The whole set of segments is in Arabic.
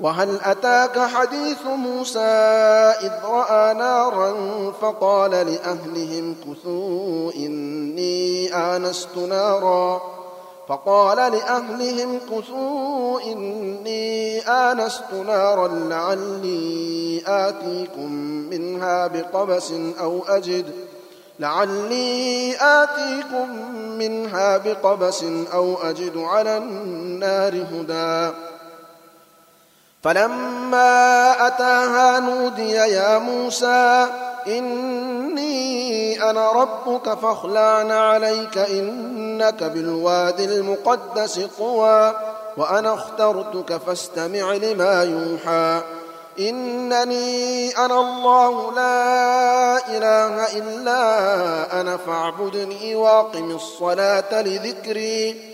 وهل أتاك حديث موسى إذ رأى نارا فقال لأهلهم كثوا إني آنست نارا فقال لأهلهم كثوا إني آنست نارا لعلي آتيكم منها بقبس أو أجد لعلي آتيكم منها بقبس أو أجد على النار هدى فلما أتاها نودي يا موسى إني أنا ربك فاخلعن عليك إنك بالواد المقدس طوى وأنا اخترتك فاستمع لما يوحى. إنني أنا الله لا إله إلا أنا فاعبدني وأقم الصلاة لذكري.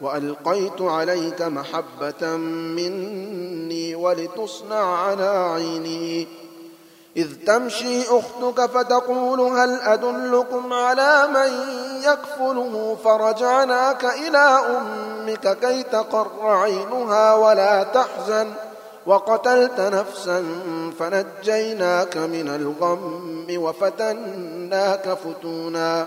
وألقيت عليك محبة مني ولتصنع على عيني. إذ تمشي أختك فتقول هل أدلكم على من يكفله فرجعناك إلى أمك كي تقر عينها ولا تحزن. وقتلت نفسا فنجيناك من الغم وفتناك فتونا.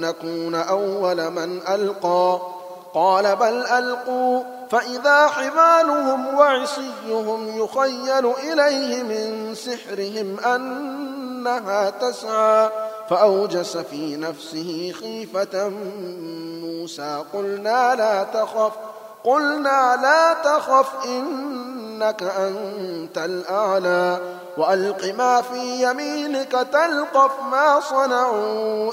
نكون أول من ألقى. قال بل ألقوا فإذا حبالهم وعصيهم يخيل إليه من سحرهم أنها تسعى. فأوجس في نفسه خيفة موسى قلنا لا تخف قلنا لا تخف إنك أنت الأعلى. وألق ما في يمينك تلقف ما صنعوا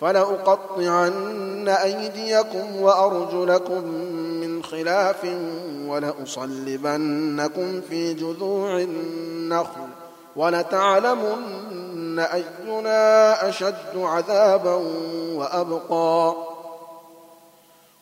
فلأقطعن أيديكم وأرجلكم من خلاف ولأصلبنكم في جذوع النخل ولتعلمن أينا أشد عذابا وأبقى.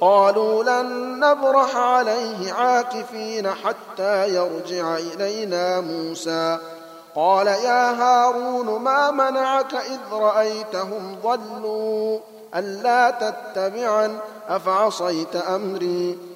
قالوا لن نبرح عليه عاكفين حتى يرجع إلينا موسى. قال يا هارون ما منعك إذ رأيتهم ضلوا؟ ألا تتبعا أفعصيت أمري؟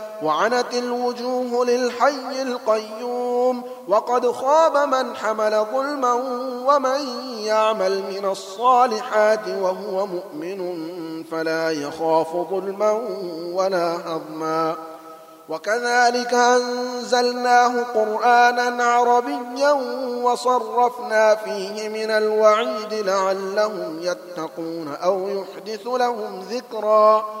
وعنت الوجوه للحي القيوم وقد خاب من حمل ظلما ومن يعمل من الصالحات وهو مؤمن فلا يخاف ظلما ولا هضما. وكذلك أنزلناه قرآنا عربيا وصرفنا فيه من الوعيد لعلهم يتقون أو يحدث لهم ذكرا.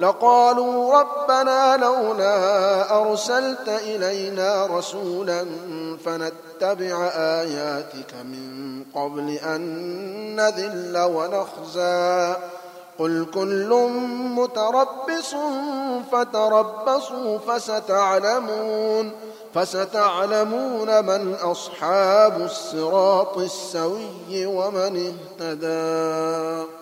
لقالوا ربنا لولا أرسلت إلينا رسولا فنتبع آياتك من قبل أن نذل ونخزى. قل كل متربص فتربصوا فستعلمون فستعلمون من أصحاب الصراط السوي ومن اهتدي